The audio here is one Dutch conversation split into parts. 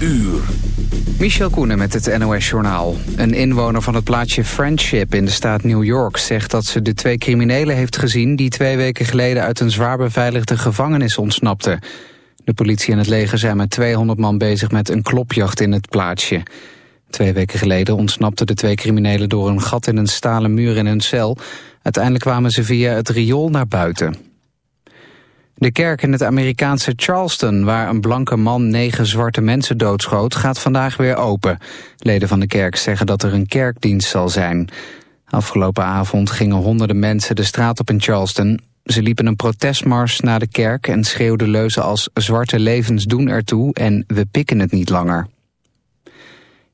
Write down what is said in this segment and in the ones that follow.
uur. Michel Koenen met het NOS-journaal. Een inwoner van het plaatsje Friendship in de staat New York... zegt dat ze de twee criminelen heeft gezien... die twee weken geleden uit een zwaar beveiligde gevangenis ontsnapten. De politie en het leger zijn met 200 man bezig met een klopjacht in het plaatsje. Twee weken geleden ontsnapten de twee criminelen... door een gat in een stalen muur in hun cel. Uiteindelijk kwamen ze via het riool naar buiten. De kerk in het Amerikaanse Charleston, waar een blanke man negen zwarte mensen doodschoot, gaat vandaag weer open. Leden van de kerk zeggen dat er een kerkdienst zal zijn. Afgelopen avond gingen honderden mensen de straat op in Charleston. Ze liepen een protestmars naar de kerk en schreeuwden leuzen als zwarte levens doen ertoe en we pikken het niet langer.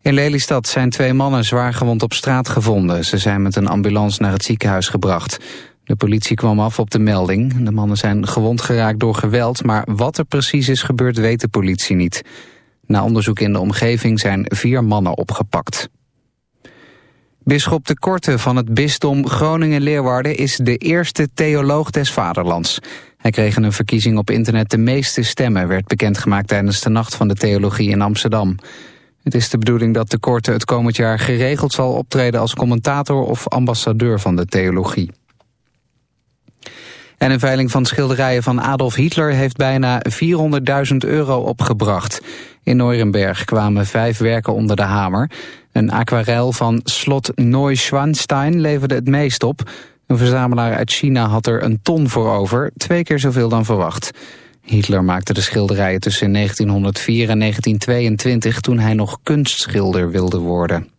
In Lelystad zijn twee mannen zwaar gewond op straat gevonden. Ze zijn met een ambulance naar het ziekenhuis gebracht. De politie kwam af op de melding. De mannen zijn gewond geraakt door geweld, maar wat er precies is gebeurd weet de politie niet. Na onderzoek in de omgeving zijn vier mannen opgepakt. Bisschop de Korte van het bisdom Groningen-Leeuwarden is de eerste theoloog des vaderlands. Hij kreeg in een verkiezing op internet de meeste stemmen, werd bekendgemaakt tijdens de Nacht van de Theologie in Amsterdam. Het is de bedoeling dat de Korte het komend jaar geregeld zal optreden als commentator of ambassadeur van de theologie. En een veiling van schilderijen van Adolf Hitler heeft bijna 400.000 euro opgebracht. In Neurenberg kwamen vijf werken onder de hamer. Een aquarel van slot Neuschwanstein leverde het meest op. Een verzamelaar uit China had er een ton voor over, twee keer zoveel dan verwacht. Hitler maakte de schilderijen tussen 1904 en 1922 toen hij nog kunstschilder wilde worden.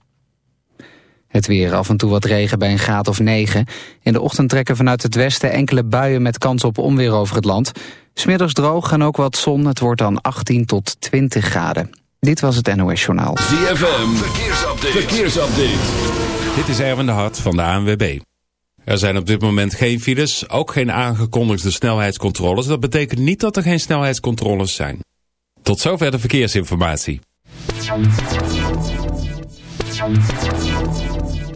Het weer af en toe wat regen bij een graad of 9. In de ochtend trekken vanuit het westen enkele buien met kans op onweer over het land. Smiddags droog en ook wat zon. Het wordt dan 18 tot 20 graden. Dit was het NOS Journaal. ZFM, verkeersupdate. verkeersupdate. Dit is Erwin de Hart van de ANWB. Er zijn op dit moment geen files, ook geen aangekondigde snelheidscontroles. Dat betekent niet dat er geen snelheidscontroles zijn. Tot zover de verkeersinformatie.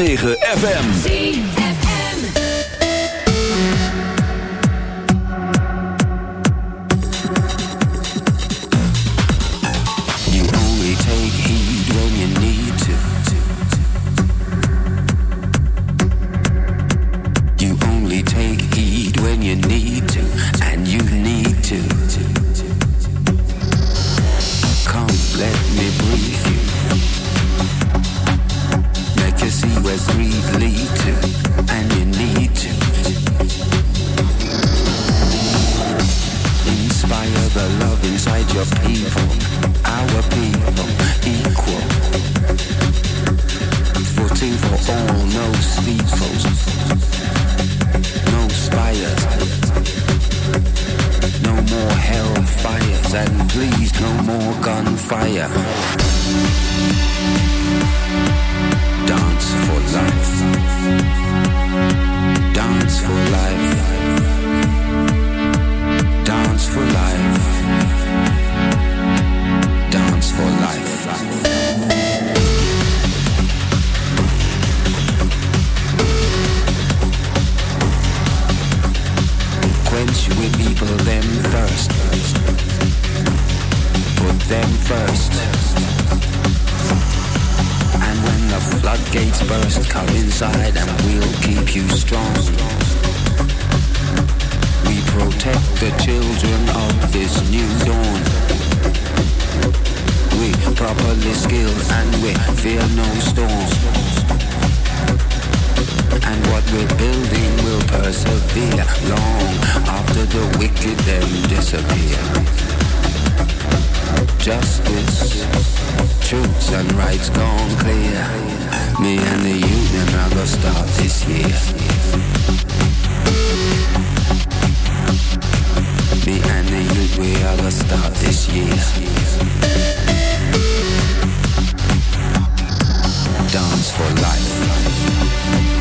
106.9 sunlight's gone clear. Me and the union are gonna start this year. Me and the youth, we are gonna start this year. Dance for life.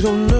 don't know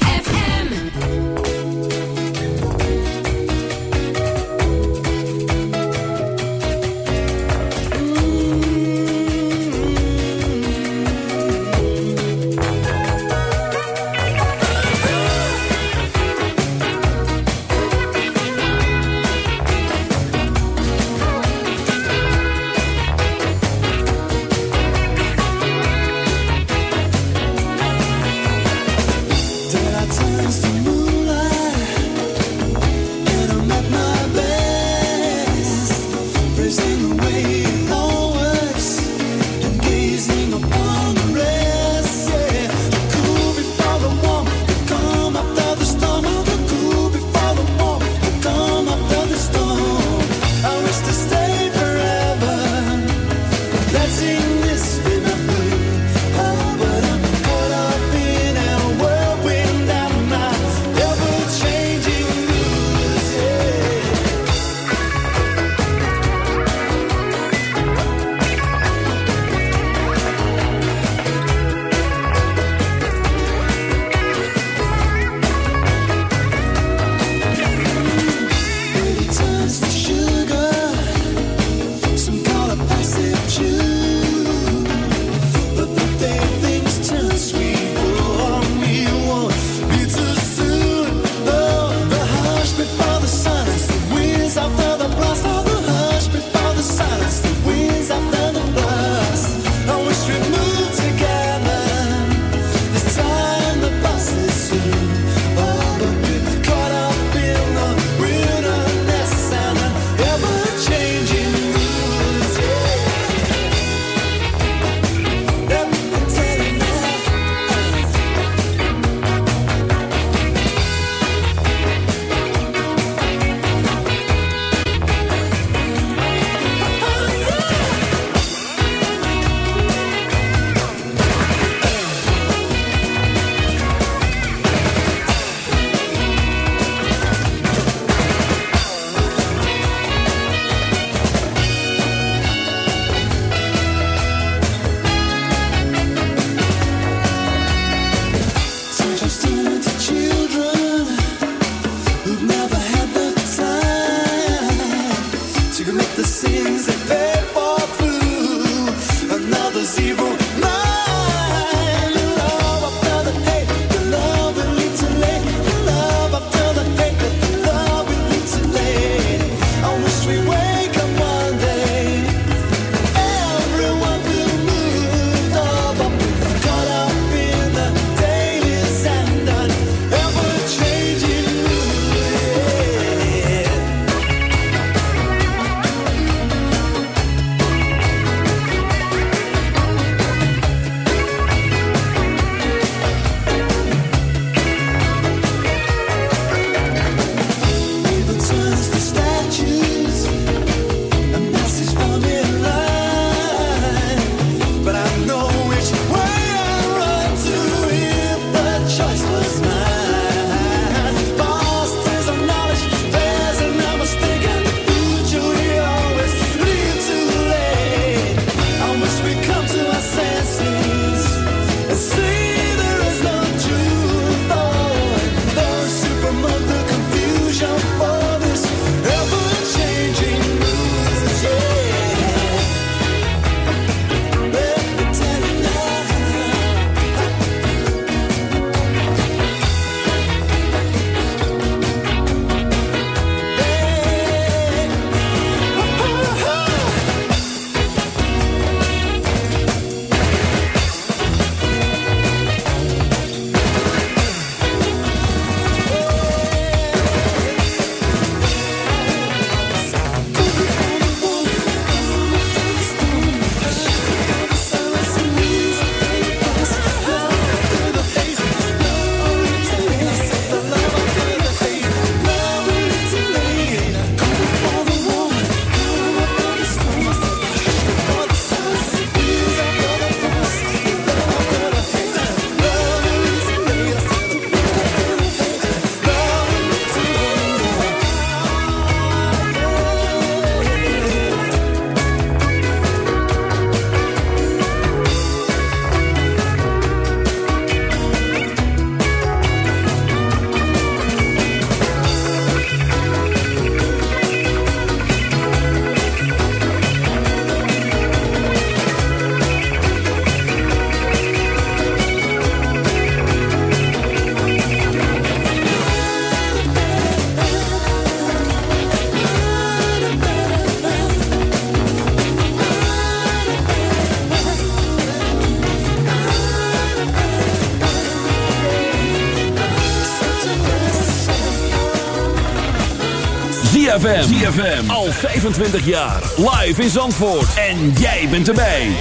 ZFM. ZFM. Al 25 jaar. Live in Zandvoort. En jij bent erbij.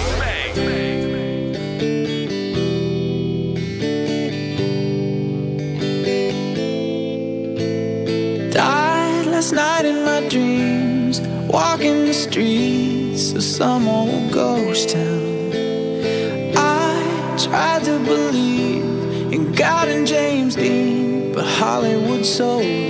Died last night in my dreams. Walking the streets of some old ghost town. I tried to believe in God and James Dean. But Hollywood sold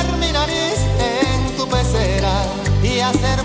y hacer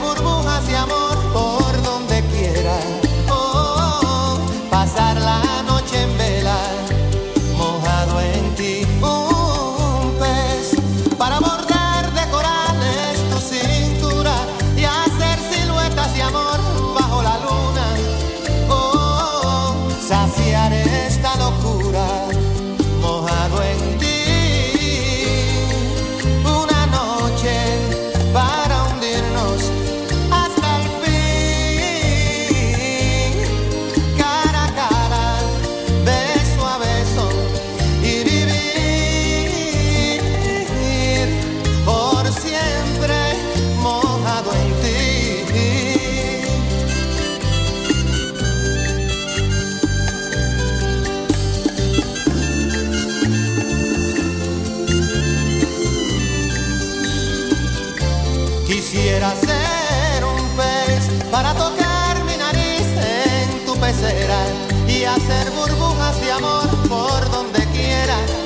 burbujas de amor por donde quiera.